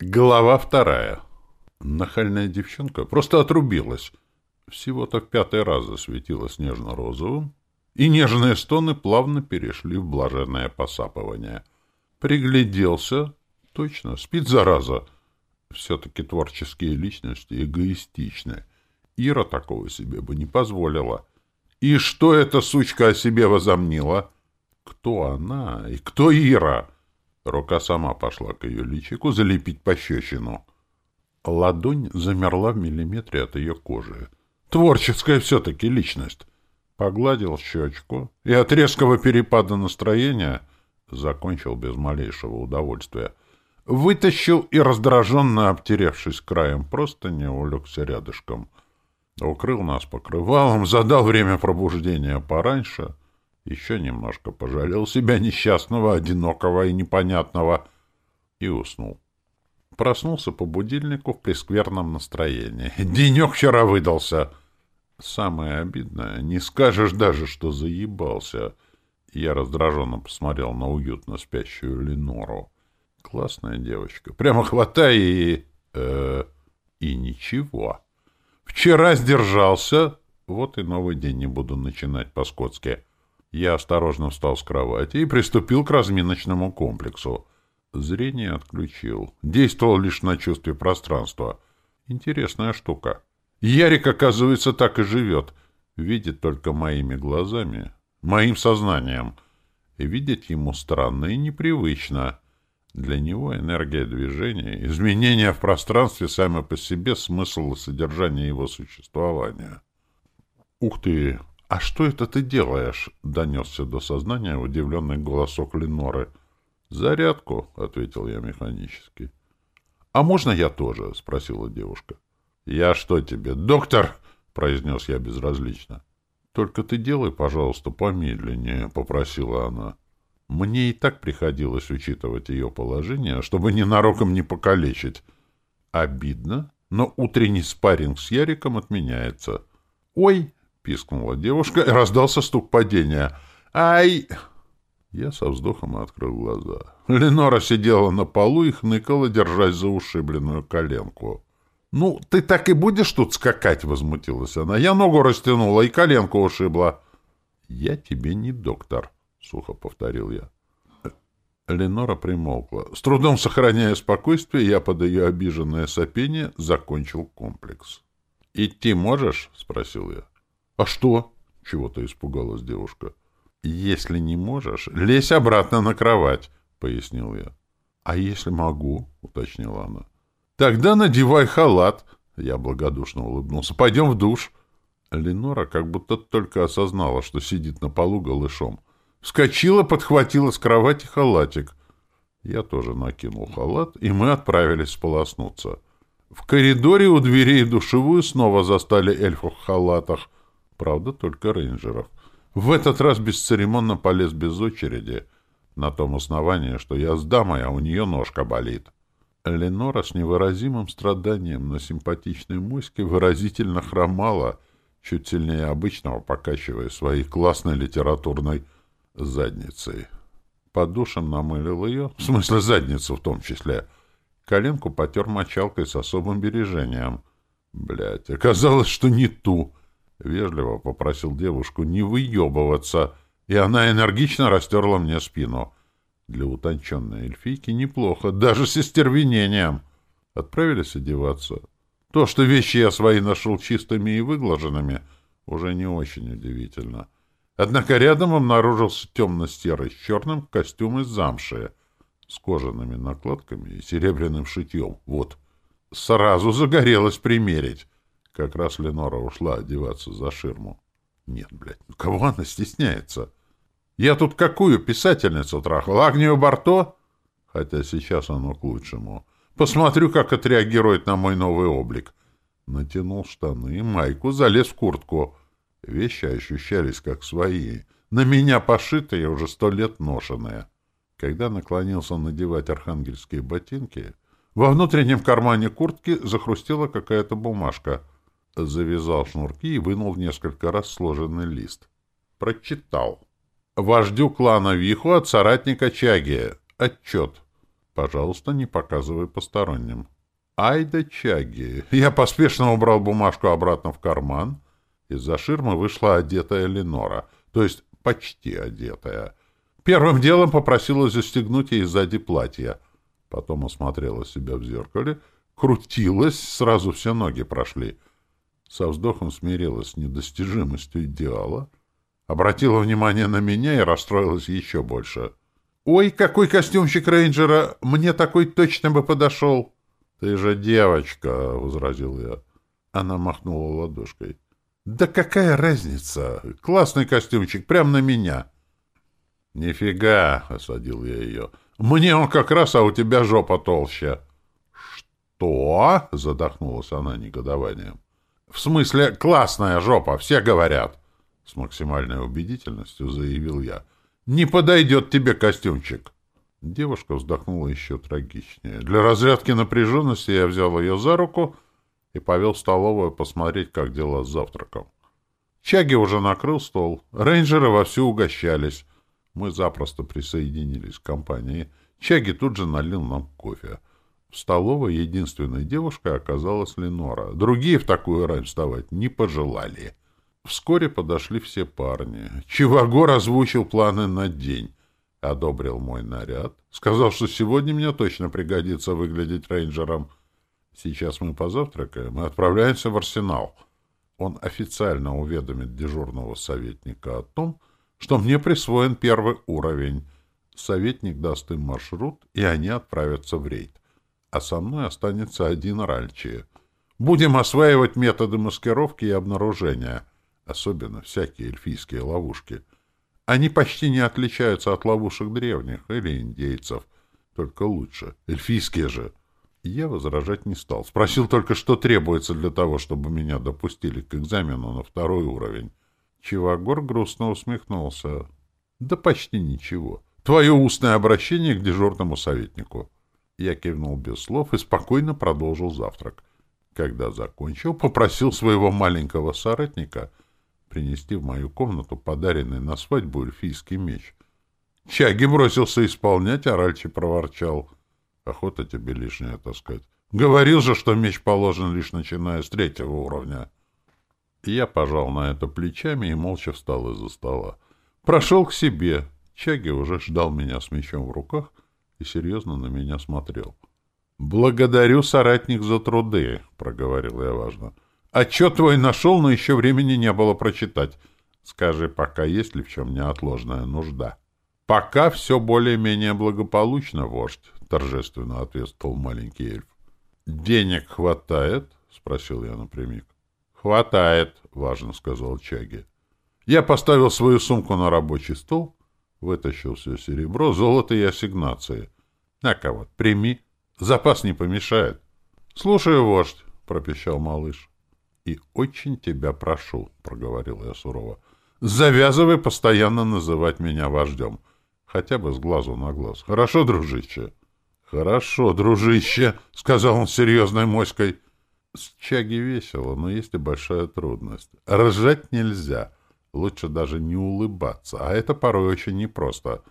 Глава вторая. Нахальная девчонка просто отрубилась. Всего-то в пятый раз засветила снежно-розовым, и нежные стоны плавно перешли в блаженное посапывание. Пригляделся. Точно, спит зараза. Все-таки творческие личности эгоистичны. Ира такого себе бы не позволила. И что эта сучка о себе возомнила? Кто она и кто Ира? — Рука сама пошла к ее личику залепить пощечину. Ладонь замерла в миллиметре от ее кожи. Творческая все-таки личность. Погладил щечку и от резкого перепада настроения закончил без малейшего удовольствия. Вытащил и, раздраженно обтеревшись краем простыни, улегся рядышком. Укрыл нас покрывалом, задал время пробуждения пораньше — еще немножко пожалел себя несчастного, одинокого и непонятного, и уснул. Проснулся по будильнику в прескверном настроении. Денек вчера выдался. Самое обидное, не скажешь даже, что заебался. Я раздраженно посмотрел на уютно спящую Ленору. Классная девочка. Прямо хватай и... Э, и ничего. Вчера сдержался. Вот и новый день не буду начинать по-скотски. — я осторожно встал с кровати и приступил к разминочному комплексу. Зрение отключил. Действовал лишь на чувстве пространства. Интересная штука. Ярик, оказывается, так и живет. Видит только моими глазами, моим сознанием. И видеть ему странно и непривычно. Для него энергия движения, изменения в пространстве сами по себе смысл и содержание его существования. «Ух ты! «А что это ты делаешь?» — донесся до сознания удивленный голосок Леноры. «Зарядку», — ответил я механически. «А можно я тоже?» — спросила девушка. «Я что тебе, доктор?» — произнес я безразлично. «Только ты делай, пожалуйста, помедленнее», — попросила она. Мне и так приходилось учитывать ее положение, чтобы ненароком не покалечить. Обидно, но утренний спарринг с Яриком отменяется. «Ой!» пискнула девушка и раздался стук падения. «Ай!» Я со вздохом открыл глаза. Ленора сидела на полу и хныкала, держась за ушибленную коленку. «Ну, ты так и будешь тут скакать?» — возмутилась она. «Я ногу растянула и коленку ушибла». «Я тебе не доктор», — сухо повторил я. Ленора примолкла. С трудом сохраняя спокойствие, я под ее обиженное сопение закончил комплекс. «Идти можешь?» — спросил я. А что? Чего-то испугалась девушка. Если не можешь, лезь обратно на кровать, пояснил я. А если могу? уточнила она. Тогда надевай халат. Я благодушно улыбнулся. Пойдем в душ. Ленора как будто только осознала, что сидит на полу голышом. Вскочила, подхватила с кровати халатик. Я тоже накинул халат, и мы отправились сполоснуться. В коридоре у дверей душевую снова застали эльфов в халатах — Правда, только рейнджеров. В этот раз бесцеремонно полез без очереди, на том основании, что я с дамой, а у нее ножка болит. Ленора с невыразимым страданием на симпатичной моське выразительно хромала, чуть сильнее обычного покачивая своей классной литературной задницей. Под душем намылил ее, в смысле задницу в том числе. Коленку потер мочалкой с особым бережением. Блять, оказалось, что не ту. Вежливо попросил девушку не выебываться, и она энергично растерла мне спину. Для утонченной эльфийки неплохо, даже с истервенением. Отправились одеваться. То, что вещи я свои нашел чистыми и выглаженными, уже не очень удивительно. Однако рядом обнаружился темно-серый с черным костюм из замши, с кожаными накладками и серебряным шитьем. Вот. Сразу загорелось примерить как раз Ленора ушла одеваться за ширму. Нет, блядь, ну кого она стесняется? Я тут какую писательницу трахал? Агнию Барто? Хотя сейчас оно к лучшему. Посмотрю, как отреагирует на мой новый облик. Натянул штаны и майку, залез в куртку. Вещи ощущались как свои. На меня пошитые, уже сто лет ношеные. Когда наклонился надевать архангельские ботинки, во внутреннем кармане куртки захрустела какая-то бумажка — завязал шнурки и вынул несколько раз сложенный лист. Прочитал. «Вождю клана Виху от соратника Чаги. Отчет. Пожалуйста, не показывай посторонним». «Ай да Чаги!» Я поспешно убрал бумажку обратно в карман. Из-за ширмы вышла одетая Ленора, то есть почти одетая. Первым делом попросила застегнуть ей сзади платье. Потом осмотрела себя в зеркале, крутилась, сразу все ноги прошли — со вздохом смирилась с недостижимостью идеала, обратила внимание на меня и расстроилась еще больше. «Ой, какой костюмчик рейнджера! Мне такой точно бы подошел!» «Ты же девочка!» — возразил я. Она махнула ладошкой. «Да какая разница? Классный костюмчик, прям на меня!» «Нифига!» — осадил я ее. «Мне он как раз, а у тебя жопа толще!» «Что?» — задохнулась она негодованием. В смысле, классная жопа, все говорят. С максимальной убедительностью заявил я. Не подойдет тебе костюмчик. Девушка вздохнула еще трагичнее. Для разрядки напряженности я взял ее за руку и повел в столовую посмотреть, как дела с завтраком. Чаги уже накрыл стол. Рейнджеры вовсю угощались. Мы запросто присоединились к компании. Чаги тут же налил нам кофе. В столовой единственной девушкой оказалась Ленора. Другие в такую рань вставать не пожелали. Вскоре подошли все парни. Чивагор озвучил планы на день. Одобрил мой наряд. Сказал, что сегодня мне точно пригодится выглядеть рейнджером. Сейчас мы позавтракаем и отправляемся в арсенал. Он официально уведомит дежурного советника о том, что мне присвоен первый уровень. Советник даст им маршрут, и они отправятся в рейд а со мной останется один Ральчи. Будем осваивать методы маскировки и обнаружения, особенно всякие эльфийские ловушки. Они почти не отличаются от ловушек древних или индейцев, только лучше. Эльфийские же. Я возражать не стал. Спросил только, что требуется для того, чтобы меня допустили к экзамену на второй уровень. Чивагор грустно усмехнулся. Да почти ничего. Твое устное обращение к дежурному советнику. Я кивнул без слов и спокойно продолжил завтрак. Когда закончил, попросил своего маленького соратника принести в мою комнату подаренный на свадьбу эльфийский меч. Чаги бросился исполнять, а Ральчи проворчал. Охота тебе лишнее таскать. Говорил же, что меч положен лишь начиная с третьего уровня. Я пожал на это плечами и молча встал из-за стола. Прошел к себе. Чаги уже ждал меня с мечом в руках — и серьезно на меня смотрел. «Благодарю, соратник, за труды», — проговорил я важно. «Отчет твой нашел, но еще времени не было прочитать. Скажи, пока есть ли в чем неотложная нужда?» «Пока все более-менее благополучно, вождь», — торжественно ответствовал маленький эльф. «Денег хватает?» — спросил я напрямик. «Хватает», — важно сказал Чаги. Я поставил свою сумку на рабочий стол Вытащил все серебро, золото и ассигнации. На-ка вот, прими. Запас не помешает. — Слушаю, вождь, — пропищал малыш. — И очень тебя прошу, — проговорил я сурово. — Завязывай постоянно называть меня вождем. Хотя бы с глазу на глаз. Хорошо, дружище? — Хорошо, дружище, — сказал он серьезной моськой. С чаги весело, но есть и большая трудность. Ржать нельзя. — Лучше даже не улыбаться, а это порой очень непросто.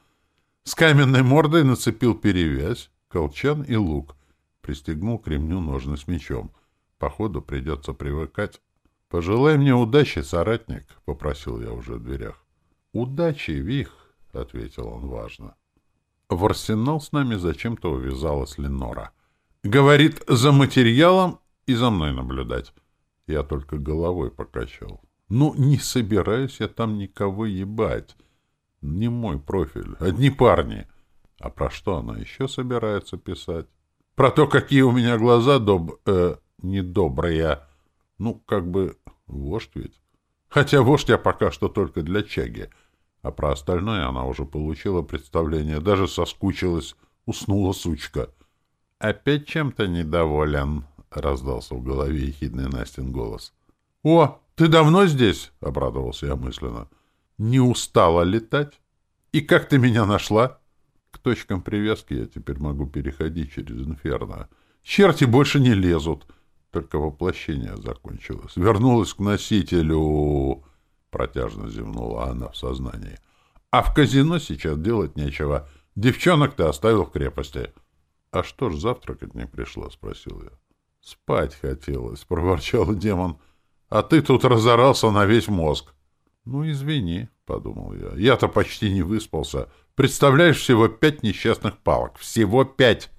С каменной мордой нацепил перевязь, колчан и лук. Пристегнул к ремню ножны с мечом. Походу придется привыкать. «Пожелай мне удачи, соратник», — попросил я уже в дверях. «Удачи, Вих», — ответил он важно. В арсенал с нами зачем-то увязалась Ленора. Говорит, за материалом и за мной наблюдать. Я только головой покачал. Ну не собираюсь я там никого ебать. Не мой профиль, одни парни. А про что она еще собирается писать? Про то, какие у меня глаза доб... Э, недобрые. Ну, как бы вождь ведь. Хотя вождь я пока что только для Чаги. А про остальное она уже получила представление, даже соскучилась, уснула сучка. «Опять чем-то недоволен», — раздался в голове ехидный Настин голос. «О, «Ты давно здесь?» — обрадовался я мысленно. «Не устала летать? И как ты меня нашла?» К точкам привязки я теперь могу переходить через инферно. Черти больше не лезут. Только воплощение закончилось. Вернулась к носителю. Протяжно зевнула она в сознании. А в казино сейчас делать нечего. Девчонок ты оставил в крепости. — А что ж завтракать не пришло? — спросил я. — Спать хотелось, — проворчал демон. А ты тут разорался на весь мозг. Ну, извини, подумал я. Я-то почти не выспался. Представляешь, всего пять несчастных палок. Всего пять.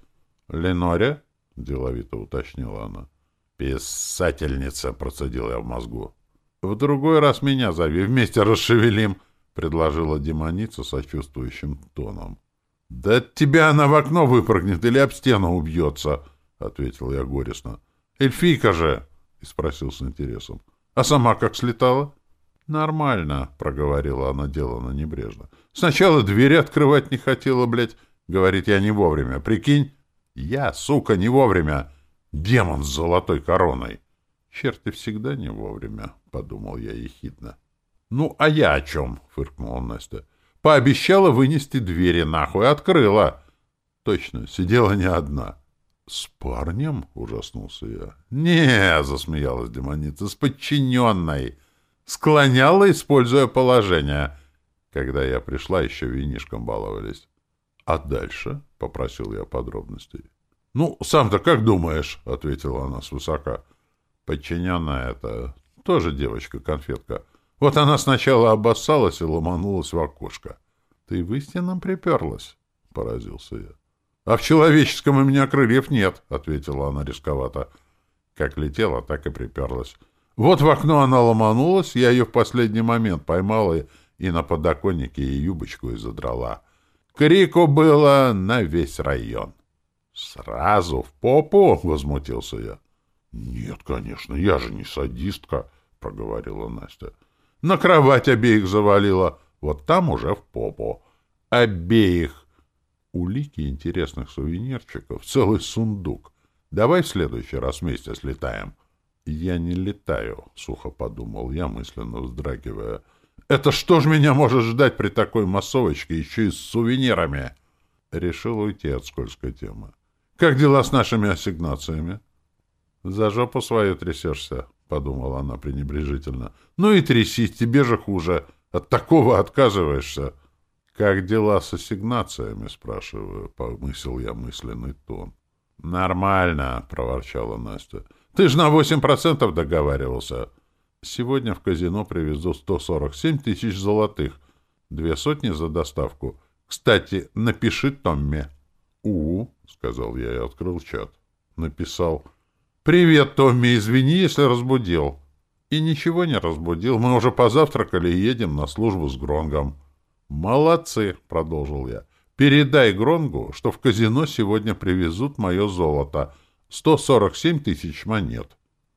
Леноре? Деловито уточнила она. Писательница, процедил я в мозгу. В другой раз меня зови, вместе расшевелим, предложила демоница сочувствующим тоном. Да от тебя она в окно выпрыгнет или об стену убьется, ответил я горестно. Эльфийка же! и спросил с интересом. «А сама как слетала?» «Нормально», — проговорила она делано небрежно. «Сначала двери открывать не хотела, блядь. Говорит, я не вовремя. Прикинь?» «Я, сука, не вовремя. Демон с золотой короной». «Черт, ты всегда не вовремя», — подумал я ехидно. «Ну, а я о чем?» — фыркнула Настя. «Пообещала вынести двери нахуй. Открыла». «Точно, сидела не одна». С парнем? — ужаснулся я. — Не, — засмеялась демоница, — с подчиненной. Склоняла, используя положение. Когда я пришла, еще винишком баловались. — А дальше? — попросил я подробностей. — Ну, сам-то как думаешь? — ответила она свысока. — Подчиненная это тоже девочка-конфетка. Вот она сначала обоссалась и ломанулась в окошко. — Ты в истинном приперлась? — поразился я. «А в человеческом у меня крыльев нет», — ответила она рисковато. Как летела, так и приперлась. Вот в окно она ломанулась, я ее в последний момент поймала и на подоконнике ей юбочку и задрала. Крику было на весь район. «Сразу в попу?» — возмутился я. «Нет, конечно, я же не садистка», — проговорила Настя. «На кровать обеих завалила, вот там уже в попу. Обеих!» улики интересных сувенирчиков, целый сундук. Давай в следующий раз вместе слетаем. Я не летаю, сухо подумал я, мысленно вздрагивая. Это что ж меня может ждать при такой массовочке, еще и с сувенирами? Решил уйти от скользкой темы. Как дела с нашими ассигнациями? За жопу свою трясешься, подумала она пренебрежительно. Ну и трясись, тебе же хуже. От такого отказываешься. Как дела с ассигнациями? — спрашиваю, Помысил я мысленный тон. — Нормально, — проворчала Настя. — Ты же на восемь процентов договаривался. Сегодня в казино привезу 147 тысяч золотых. Две сотни за доставку. Кстати, напиши Томме. — У, — сказал я и открыл чат. Написал. — Привет, Томми, извини, если разбудил. И ничего не разбудил. Мы уже позавтракали и едем на службу с Гронгом. — «Молодцы!» — продолжил я. «Передай Гронгу, что в казино сегодня привезут мое золото. 147 тысяч монет».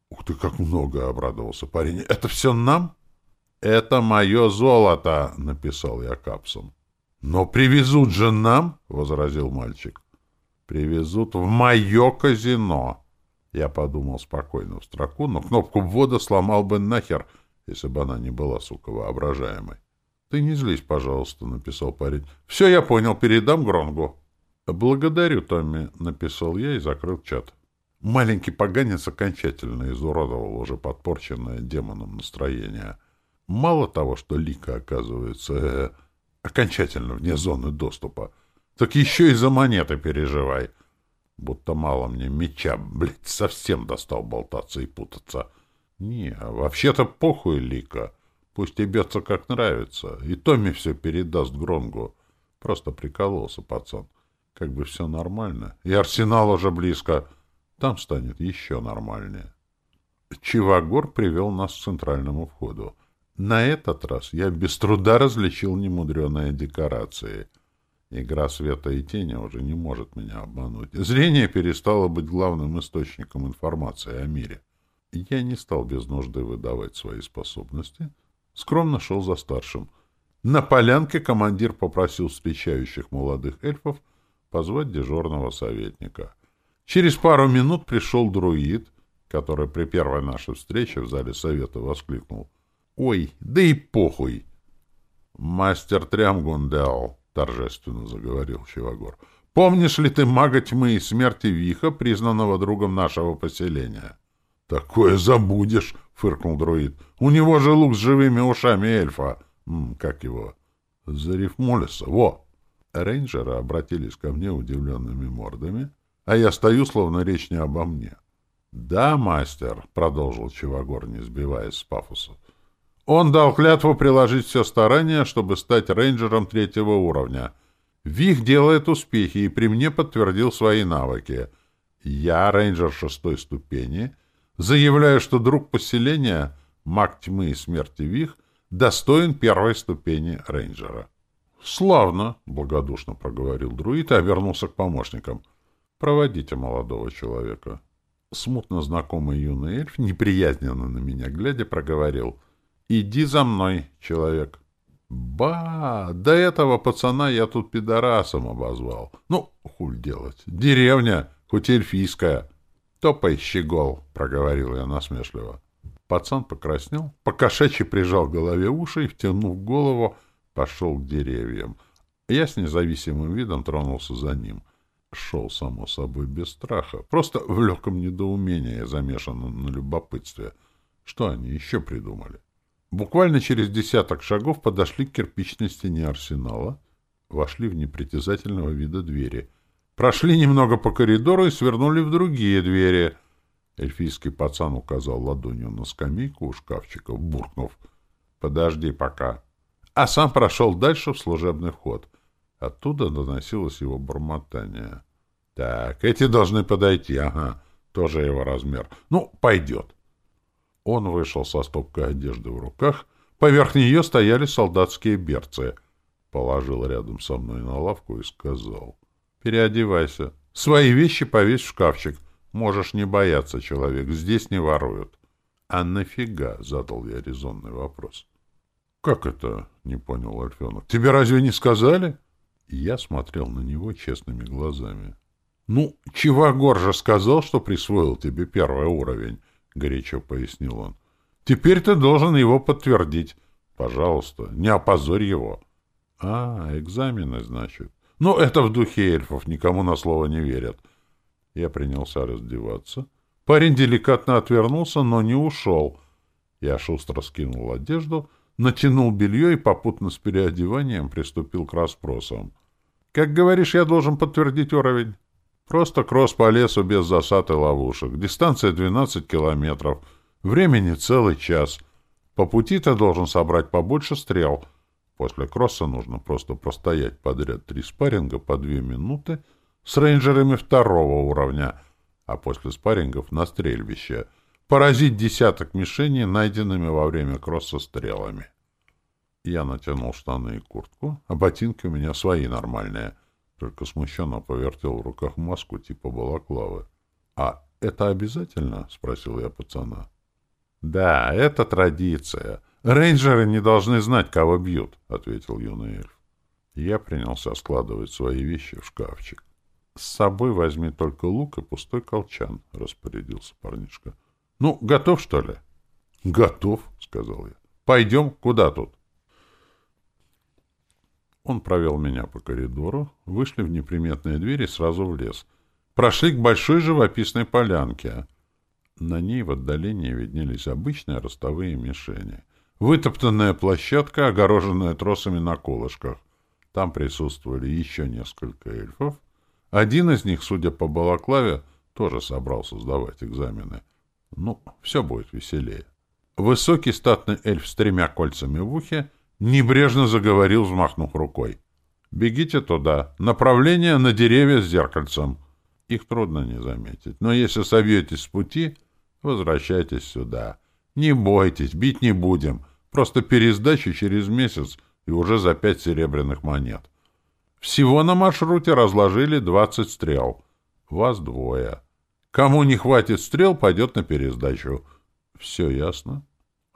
«Ух ты, как много!» — обрадовался парень. «Это все нам?» «Это мое золото!» — написал я капсом. «Но привезут же нам!» — возразил мальчик. «Привезут в мое казино!» Я подумал спокойно в строку, но кнопку ввода сломал бы нахер, если бы она не была, сука, воображаемой. Ты не злись, пожалуйста, написал парень. Все, я понял, передам Гронгу. Благодарю, Томми, написал я и закрыл чат. Маленький поганец окончательно изуродовал уже подпорченное демоном настроение. Мало того, что Лика оказывается э, окончательно вне зоны доступа, так еще и за монеты переживай. Будто мало мне меча, блядь, совсем достал болтаться и путаться. Не, а вообще-то похуй, Лика. Пусть ебется как нравится, и Томми все передаст Гронгу. Просто прикололся пацан. Как бы все нормально. И Арсенал уже близко. Там станет еще нормальнее. Чивагор привел нас к центральному входу. На этот раз я без труда различил немудреные декорации. Игра света и тени уже не может меня обмануть. Зрение перестало быть главным источником информации о мире. Я не стал без нужды выдавать свои способности — Скромно шел за старшим. На полянке командир попросил встречающих молодых эльфов позвать дежурного советника. Через пару минут пришел друид, который при первой нашей встрече в зале совета воскликнул. «Ой, да и похуй!» «Мастер Трямгундел», — торжественно заговорил Чевагор, — «помнишь ли ты мага тьмы и смерти Виха, признанного другом нашего поселения?» «Такое забудешь!» фыркнул дроид. «У него же лук с живыми ушами эльфа!» «Как его?» «Зариф Молеса, во!» Рейнджеры обратились ко мне удивленными мордами, а я стою, словно речь не обо мне. «Да, мастер», — продолжил Чивагор, не сбиваясь с пафоса, «он дал клятву приложить все старания, чтобы стать рейнджером третьего уровня. Вих делает успехи и при мне подтвердил свои навыки. Я рейнджер шестой ступени» заявляя, что друг поселения, маг тьмы и смерти Вих, достоин первой ступени рейнджера. «Славно!» — благодушно проговорил друид и обернулся к помощникам. «Проводите молодого человека». Смутно знакомый юный эльф, неприязненно на меня глядя, проговорил. «Иди за мной, человек». «Ба! До этого пацана я тут пидорасом обозвал. Ну, хуль делать. Деревня, хоть эльфийская. «Топай, щегол!» — проговорил я насмешливо. Пацан покраснел, покошачий прижал к голове уши и, втянув голову, пошел к деревьям. Я с независимым видом тронулся за ним. Шел, само собой, без страха, просто в легком недоумении, замешанном на любопытстве. Что они еще придумали? Буквально через десяток шагов подошли к кирпичной стене арсенала, вошли в непритязательного вида двери — Прошли немного по коридору и свернули в другие двери. Эльфийский пацан указал ладонью на скамейку у шкафчика, буркнув. «Подожди пока». А сам прошел дальше в служебный ход. Оттуда доносилось его бормотание. «Так, эти должны подойти, ага, тоже его размер. Ну, пойдет». Он вышел со стопкой одежды в руках. Поверх нее стояли солдатские берцы. Положил рядом со мной на лавку и сказал. Переодевайся. Свои вещи повесь в шкафчик. Можешь не бояться, человек. Здесь не воруют. А нафига? Задал я резонный вопрос. Как это? Не понял Альфенов. Тебе разве не сказали? Я смотрел на него честными глазами. Ну, Чивагор же сказал, что присвоил тебе первый уровень, горячо пояснил он. Теперь ты должен его подтвердить. Пожалуйста, не опозорь его. А, экзамены, значит. Но это в духе эльфов, никому на слово не верят. Я принялся раздеваться. Парень деликатно отвернулся, но не ушел. Я шустро скинул одежду, натянул белье и попутно с переодеванием приступил к расспросам. «Как говоришь, я должен подтвердить уровень?» «Просто кросс по лесу без засад и ловушек. Дистанция 12 километров. Времени целый час. По пути ты должен собрать побольше стрел». После кросса нужно просто простоять подряд три спарринга по две минуты с рейнджерами второго уровня, а после спаррингов на стрельбище поразить десяток мишеней, найденными во время кросса стрелами. Я натянул штаны и куртку, а ботинки у меня свои нормальные, только смущенно повертел в руках маску типа балаклавы. — А это обязательно? — спросил я пацана. — Да, это традиция — Рейнджеры не должны знать, кого бьют, — ответил юный эльф. Я принялся складывать свои вещи в шкафчик. — С собой возьми только лук и пустой колчан, — распорядился парнишка. — Ну, готов, что ли? — Готов, — сказал я. — Пойдем, куда тут? Он провел меня по коридору, вышли в неприметные двери сразу в лес. Прошли к большой живописной полянке. На ней в отдалении виднелись обычные ростовые мишени — Вытоптанная площадка, огороженная тросами на колышках. Там присутствовали еще несколько эльфов. Один из них, судя по балаклаве, тоже собрался сдавать экзамены. Ну, все будет веселее. Высокий статный эльф с тремя кольцами в ухе небрежно заговорил, взмахнув рукой. «Бегите туда. Направление на деревья с зеркальцем. Их трудно не заметить. Но если собьетесь с пути, возвращайтесь сюда. Не бойтесь, бить не будем. Просто пересдача через месяц, и уже за пять серебряных монет. Всего на маршруте разложили 20 стрел. Вас двое. Кому не хватит стрел, пойдет на пересдачу. Все ясно?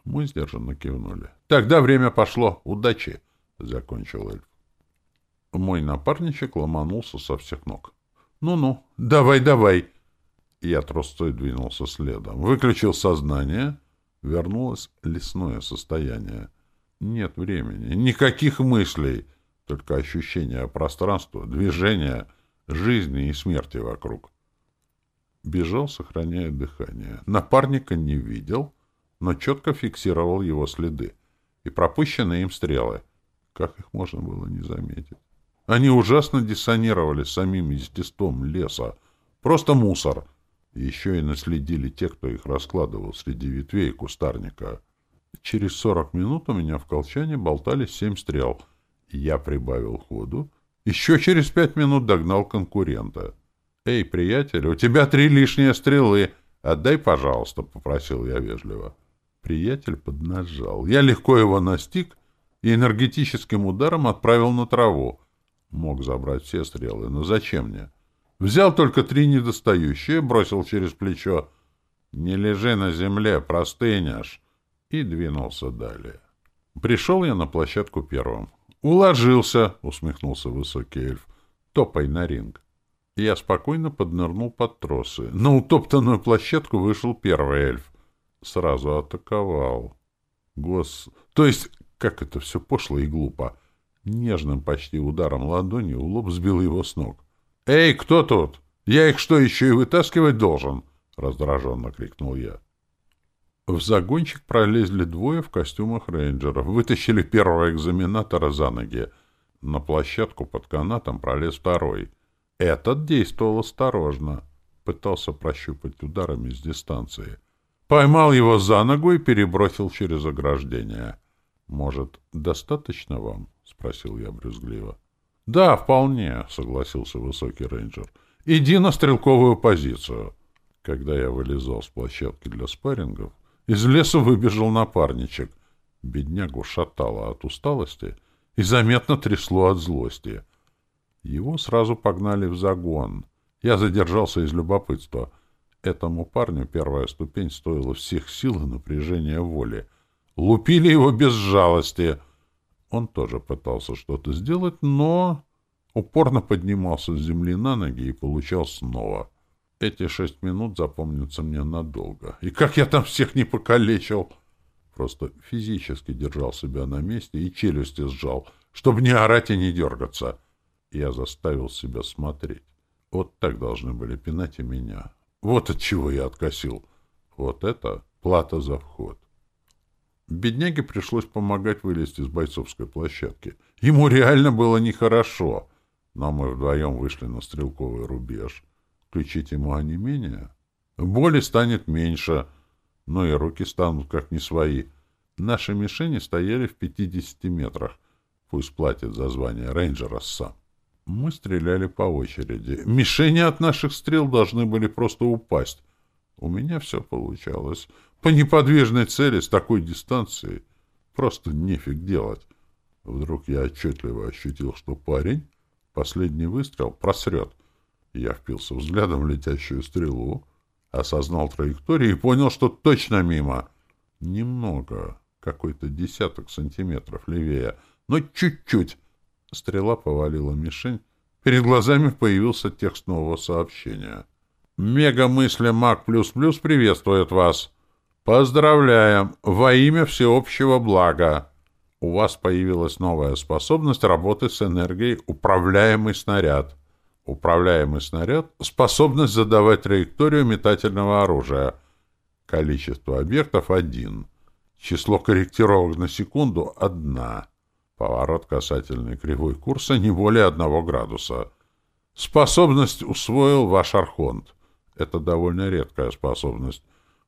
Мы сдержанно кивнули. Тогда время пошло. Удачи, — закончил эльф. Мой напарничек ломанулся со всех ног. «Ну-ну, давай, давай!» Я трустой двинулся следом. Выключил сознание — вернулось лесное состояние. Нет времени, никаких мыслей, только ощущение пространства, движения, жизни и смерти вокруг. Бежал, сохраняя дыхание. Напарника не видел, но четко фиксировал его следы и пропущенные им стрелы. Как их можно было не заметить? Они ужасно диссонировали с самим естеством леса. Просто мусор — еще и наследили те, кто их раскладывал среди ветвей и кустарника. Через сорок минут у меня в колчане болтались семь стрел. Я прибавил ходу. Еще через пять минут догнал конкурента. «Эй, приятель, у тебя три лишние стрелы. Отдай, пожалуйста», — попросил я вежливо. Приятель поднажал. Я легко его настиг и энергетическим ударом отправил на траву. Мог забрать все стрелы, но зачем мне? Взял только три недостающие, бросил через плечо «Не лежи на земле, простынешь!» и двинулся далее. Пришел я на площадку первым. «Уложился!» — усмехнулся высокий эльф. «Топай на ринг!» Я спокойно поднырнул под тросы. На утоптанную площадку вышел первый эльф. Сразу атаковал. Гос... То есть, как это все пошло и глупо. Нежным почти ударом ладони у лоб сбил его с ног. «Эй, кто тут? Я их что, еще и вытаскивать должен?» — раздраженно крикнул я. В загончик пролезли двое в костюмах рейнджеров, вытащили первого экзаменатора за ноги. На площадку под канатом пролез второй. Этот действовал осторожно, пытался прощупать ударами с дистанции. Поймал его за ногу и перебросил через ограждение. «Может, достаточно вам?» — спросил я брюзгливо. Да, вполне, согласился высокий рейнджер. Иди на стрелковую позицию. Когда я вылезал с площадки для спаррингов, из леса выбежал напарничек. Беднягу шатало от усталости и заметно трясло от злости. Его сразу погнали в загон. Я задержался из любопытства. Этому парню первая ступень стоила всех сил и напряжения воли. Лупили его без жалости — он тоже пытался что-то сделать, но упорно поднимался с земли на ноги и получал снова. Эти шесть минут запомнятся мне надолго. И как я там всех не покалечил! Просто физически держал себя на месте и челюсти сжал, чтобы не орать и не дергаться. Я заставил себя смотреть. Вот так должны были пинать и меня. Вот от чего я откосил. Вот это плата за вход. Бедняге пришлось помогать вылезть из бойцовской площадки. Ему реально было нехорошо. Но мы вдвоем вышли на стрелковый рубеж. Включить ему онемение? Боли станет меньше, но и руки станут как не свои. Наши мишени стояли в 50 метрах. Пусть платит за звание рейнджера сам. Мы стреляли по очереди. Мишени от наших стрел должны были просто упасть. У меня все получалось. По неподвижной цели с такой дистанции просто нефиг делать. Вдруг я отчетливо ощутил, что парень последний выстрел просрет. Я впился взглядом в летящую стрелу, осознал траекторию и понял, что точно мимо. Немного, какой-то десяток сантиметров левее, но чуть-чуть. Стрела повалила мишень. Перед глазами появился текст нового сообщения. «Мегамысли Маг плюс плюс приветствует вас!» Поздравляем! Во имя всеобщего блага! У вас появилась новая способность работы с энергией «Управляемый снаряд». Управляемый снаряд — способность задавать траекторию метательного оружия. Количество объектов — один. Число корректировок на секунду — одна. Поворот касательной кривой курса не более одного градуса. Способность усвоил ваш Архонт. Это довольно редкая способность.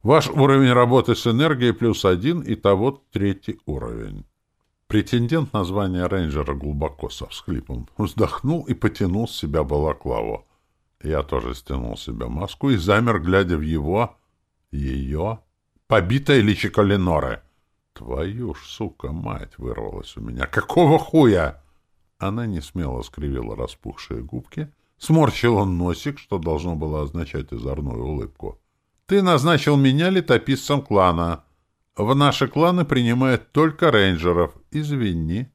Ваш уровень работы с энергией плюс один, итого третий уровень. Претендент на звание рейнджера глубоко со всхлипом вздохнул и потянул с себя балаклаву. Я тоже стянул с себя маску и замер, глядя в его... ее... побитое личико Леноры. «Твою ж, сука, мать!» — вырвалась у меня. «Какого хуя?» Она не смело скривила распухшие губки, сморщила носик, что должно было означать озорную улыбку. Ты назначил меня летописцем клана. В наши кланы принимают только рейнджеров. Извини.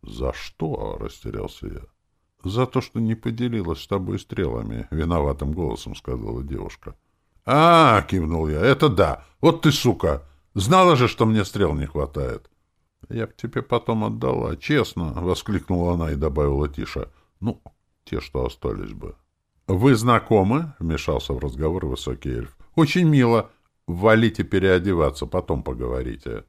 — За что? — растерялся я. — За то, что не поделилась с тобой стрелами, — виноватым голосом сказала девушка. — А, — кивнул я, — это да. Вот ты, сука! Знала же, что мне стрел не хватает. — Я к тебе потом отдала, честно, — воскликнула она и добавила тише. — Ну, те, что остались бы. — Вы знакомы? — вмешался в разговор высокий эльф. Очень мило. Валите переодеваться, потом поговорите.